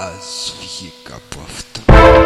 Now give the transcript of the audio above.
Ας βγήκα από αυτό.